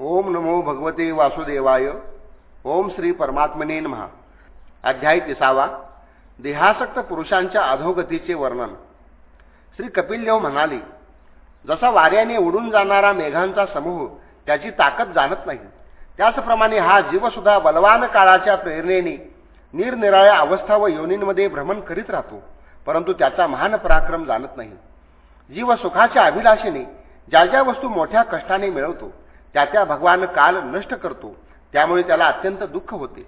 ओम नमो भगवते वासुदेवाय. ओम श्री परमात्मने महा अध्याय तिसावा. देहासक्त पुरुषांच्या अधोगतीचे वर्णन. श्री कपिलदेव म्हणाले जसा वाऱ्याने उडून जाणारा मेघांचा समूह त्याची ताकद जाणत नाही त्याचप्रमाणे हा जीवसुद्धा बलवान काळाच्या प्रेरणेने निरनिराळ्या अवस्था व योनींमध्ये भ्रमण करीत राहतो परंतु त्याचा महान पराक्रम जाणत नाही. जीव सुखाच्या अभिलाषेने ज्या ज्या वस्तू मोठ्या कष्टाने मिळवतो त्या त्या भगवान काल नष्ट करतो. त्यामुळे त्याला अत्यंत दुःख होते.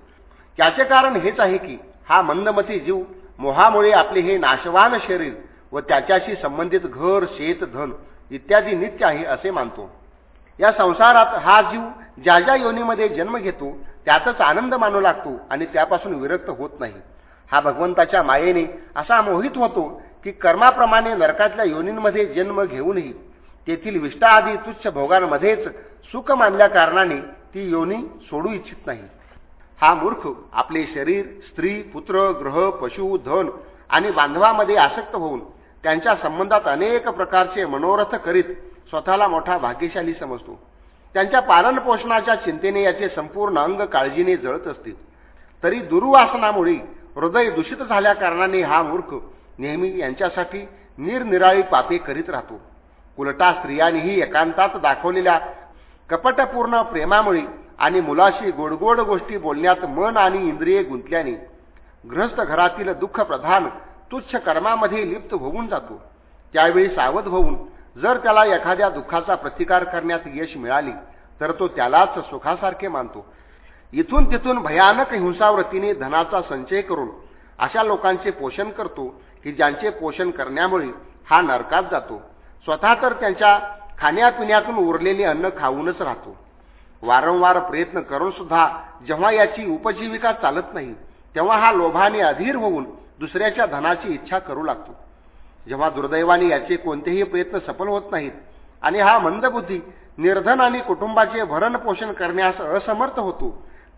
त्याचे कारण हेच आहे की हा मंदमती जीव मोहामुळे आपले हे नाशवान शरीर व त्याच्याशी संबंधित घर शेत धन इत्यादी नित्य आहे असे मानतो. या संसारात हा जीव ज्या ज्या योनीमध्ये जन्म घेतो त्यातच आनंद मानू लागतो आणि त्यापासून विरक्त होत नाही. हा भगवंताच्या मायेने असा मोहित होतो की कर्माप्रमाणे नरकातल्या योनींमध्ये जन्म घेऊनही तेथील विष्टा आदी तुच्छ भोगांमध्येच सुख मानल्या कारणाने ती योनी सोडू इच्छित नाही. हा मूर्ख आपले शरीर स्त्री पुत्र ग्रह पशु धन आणि बांधवामध्ये आसक्त होऊन त्यांच्या संबंधात अनेक प्रकारचे मनोरथ करीत स्वतःला मोठा भाग्यशाली समजतो. त्यांच्या पालनपोषणाच्या चिंतेने याचे संपूर्ण अंग काळजीने जळत असते तरी दुर्वासनामुळे हृदय दूषित झाल्या कारणाने हा मूर्ख नेहमी यांच्यासाठी निरनिराळी पापे करीत राहतो. उलटा स्त्रियांनीही एकांतात दाखवलेल्या कपटपूर्ण प्रेमामुळे आणि मुलाशी गोडगोड गोष्टी बोलण्यात मन आणि इंद्रिये गुंतल्याने गृहस्थ घरातील दुःख प्रधान तुच्छ कर्मामध्ये लिप्त होऊन जातो. त्यावेळी सावध होऊन जर त्याला एखाद्या दुःखाचा प्रतिकार करण्यात यश मिळाले तर तो त्यालाच सुखासारखे मानतो. इथून तिथून भयानक हिंसावृत्तीने धनाचा संचय करून अशा लोकांचे पोषण करतो की ज्यांचे पोषण करण्यामुळे हा नरकात जातो. स्वतः तर त्यांच्या खाण्यापिण्यातून उरलेले अन्न खाऊनच राहतो. वारंवार प्रयत्न करून सुद्धा जेव्हा याची उपजीविका चालत नाही तेव्हा हा लोभाने अधीर होऊन दुसऱ्याच्या धनाची इच्छा करू लागतो. जेव्हा दुर्दैवाने याचे कोणतेही प्रयत्न सफल होत नाहीत आणि हा मंदबुद्धी निर्धन आणि कुटुंबाचे भरणपोषण करण्यास असमर्थ होतो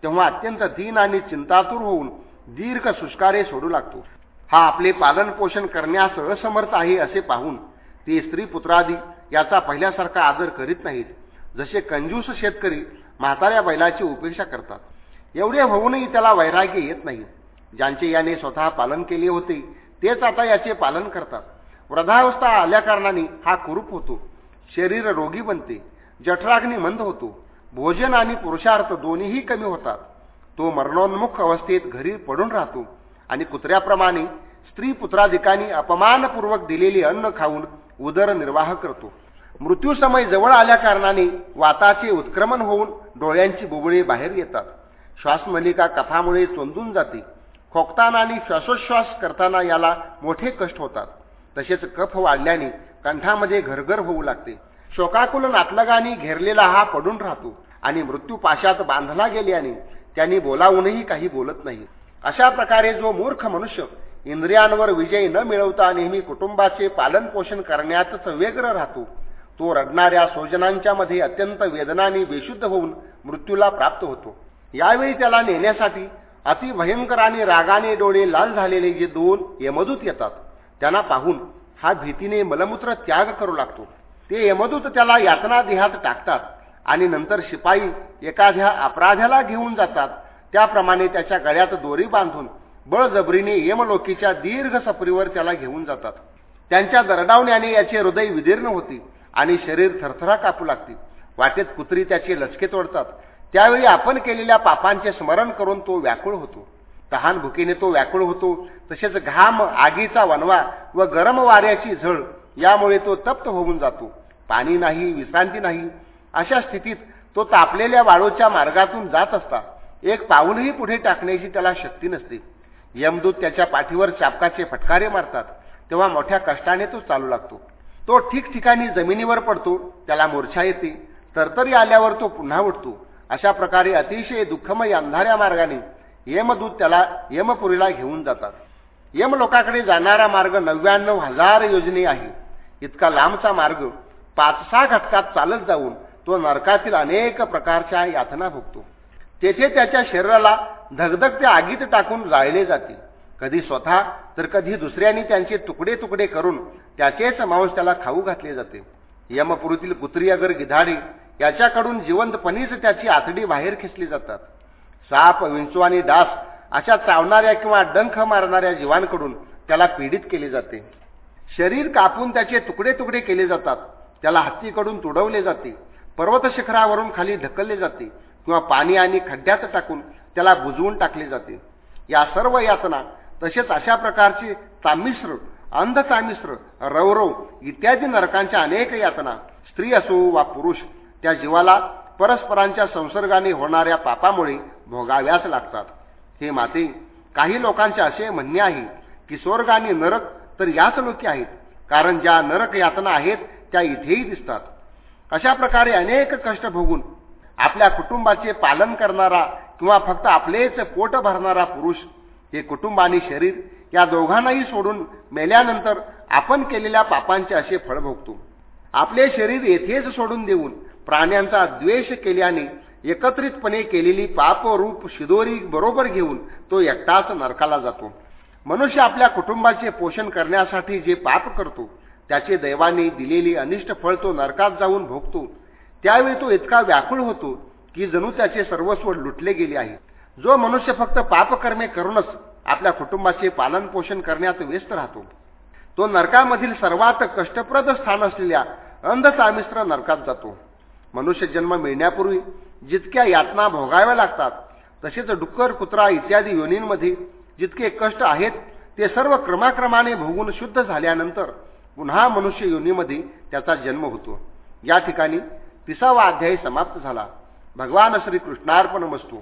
तेव्हा अत्यंत दीन आणि चिंतातूर होऊन दीर्घ सुष्कारे सोडू लागतो. हा आपले पालन पोषण करण्यास असमर्थ आहे असे पाहून ते स्त्री पुत्रादी याचा पहिल्यासारखा आदर करीत नाहीत. जसे कंजूस शेतकरी म्हाताऱ्या बैलाची उपेक्षा करतात. एवढे होऊनही त्याला वैराग्य येत नाही. ज्यांचे याने स्वतः पालन केले होते तेच आता याचे पालन करतात. वृद्धावस्था आल्याकारणाने हा कुरूप होतो. शरीर रोगी बनते. जठराग्नी मंद होतो. भोजन आणि पुरुषार्थ दोन्हीही कमी होतात. तो मरणोन्मुख अवस्थेत घरी पडून राहतो. आणि कुत्र्याप्रमाणे स्त्री पुत्राधिकांनी अपमानपूर्वक दिलेले अन्न खाऊन उदरनिर्वाह करतो. मृत्यूसमय जवळ आल्याकारणाने वाताचे उत्क्रमण होऊन डोळ्यांची बुबळे बाहेर येतात. श्वासनलिका कफामुळे चोंदून जाते. खोकताना आणि श्वासोच्छ्वास करताना याला मोठे कष्ट होतात. तसेच कफ वाढल्याने कंठामध्ये घरघर होऊ लागते. शोकाकुल नातलगाने घेरलेला हा पडून राहतो आणि मृत्यू पाशात बांधला गेल्याने त्यांनी बोलावूनही काही बोलत नाही. अशा प्रकारे जो मूर्ख मनुष्य इंद्रियांवर विजय न मिळवता नेहमी कुटुंबाचे पालन पोषण करण्यातच व्यग्र राहतो. तो रडणाऱ्या स्वजनांच्या मध्ये अत्यंत वेदनाने बेशुद्ध होऊन मृत्यूला प्राप्त होतो. यावेळी त्याला नेण्यासाठी अतिभयंकर आणि रागाने डोळे लाल झालेले जे दोन यमदूत येतात त्यांना पाहून हा भीतीने मलमूत्र त्याग करू लागतो. ते यमदूत त्याला यातना देहात टाकतात आणि नंतर शिपाई एखाद्या अपराध्याला घेऊन जातात. त्याप्रमाणे त्याच्या गळ्यात दोरी बांधून बळजबरीने यमलोकीच्या दीर्घ सपरीवर त्याला घेऊन जातात. त्यांच्या दरडावण्याने याचे हृदय विदीर्ण होते आणि शरीर थरथरा कापू लागते. वाटेत कुत्री त्याचे लचके तोडतात. त्यावेळी आपण केलेल्या पापांचे स्मरण करून तो व्याकुळ होतो. तहान भुकीने तो व्याकुळ होतो. तसेच घाम आगीचा वनवा व गरम वाऱ्याची झळ यामुळे तो तप्त होऊन जातो. पाणी नाही विश्रांती नाही. अशा स्थितीत तो तापलेल्या वाळूच्या मार्गातून जात असता. एक पाऊलही पुढे टाकण्याची त्याला शक्ती नसते. यमदूत त्याच्या पाठीवर चापकाचे फटकारे मारतात. तेव्हा मोठ्या कष्टाने तो चालू लागतो. तो ठिकठिकाणी जमिनीवर पडतो त्याला मूर्छा येते. तरतरी आल्यावर तो पुन्हा उठतो. अशा प्रकारे अतिशय दुःखमय अंधाऱ्या मार्गाने यमदूत त्याला यमपुरीला घेऊन जातात. यम लोकाकडे जाणारा मार्ग नव्याण्णव हजार योजने आहे. इतका लांबचा मार्ग पाच सहा घटकात चालत जाऊन तो नरकातील अनेक प्रकारच्या यातना भोगतो. तेथे त्याच्या शरीराला धगधगत्या आगीत टाकून जाळले जाते. कधी स्वतः तर कधी दुसऱ्यांनी त्यांचे तुकडे तुकडे करून त्याचेच मांस त्याला खाऊ घातले जाते. यमपुरीतील कुत्री अगर गिधाडी याच्याकडून जिवंतपणीच त्याची आतडी बाहेर खेचली जातात. साप विंचू आणि डास अशा चावणाऱ्या किंवा डंख मारणाऱ्या जीवांकडून त्याला पीडित केले जाते. शरीर कापून त्याचे तुकडे तुकडे केले जातात. त्याला हत्तीकडून तुडवले जाते. पर्वत शिखरावरून खाली ढकलले जाते. किंवा पाणी आणि खड्ड्यात टाकून त्याला बुजवून टाकले जाते. या सर्व यातना तसेच अशा प्रकारची तामिश्र अंधतामिश्र रवरव इत्यादी नरकांच्या अनेक यातना स्त्री असो वा पुरुष त्या जीवाला परस्परांच्या संसर्गाने होणाऱ्या पापामुळे भोगाव्याच लागतात. हे माते काही लोकांचे असे म्हणणे आहे की स्वर्ग आणि नरक तर याच लोकी आहेत कारण ज्या नरक यातना आहेत त्या इथेही दिसतात. अशा प्रकारे अनेक कष्ट भोगून आपल्या कुटुंबाचे पालन करणारा किंवा फक्त आपलेच पोट भरणारा पुरुष हे कुटुंब आणि शरीर या दोघांनाही सोडून मेल्यानंतर आपण केलेल्या पापांचे असे फळ भोगतो. आपले शरीर येथेच सोडून देऊन प्राण्यांचा द्वेष केल्याने एकत्रितपणे केलेली पापरूप शिदोरी बरोबर घेऊन तो एकटाच नरकाला जातो. मनुष्य आपल्या कुटुंबाचे पोषण करण्यासाठी जे पाप करतो त्याचे दैवाने दिलेली अनिष्ट फळ तो नरकात जाऊन भोगतो. त्यावेळी तो इतका व्याकुळ होतो की जणू त्याचे सर्वस्व लुटले गेले आहे जो मनुष्य फक्त पापकर्मे करूनच आपल्या कुटुंबाचे पालनपोषण करण्यात व्यस्त राहतो. तो नरकामधील सर्वात कष्टप्रद स्थान असलेल्या अंधसामिश्र नरकात जातो. मनुष्य जन्म मिळण्यापूर्वी जितक्या यातना भोगाव्या लागतात तसेच डुक्कर कुत्रा इत्यादी योनींमध्ये जितके कष्ट आहेत ते सर्व क्रमाक्रमाने भोगून शुद्ध झाल्यानंतर पुन्हा मनुष्य योनीमध्ये त्याचा जन्म होतो. या ठिकाणी तिसावा अध्यायी समाप्त झाला. भगवान श्री कृष्णार्पण वस्तू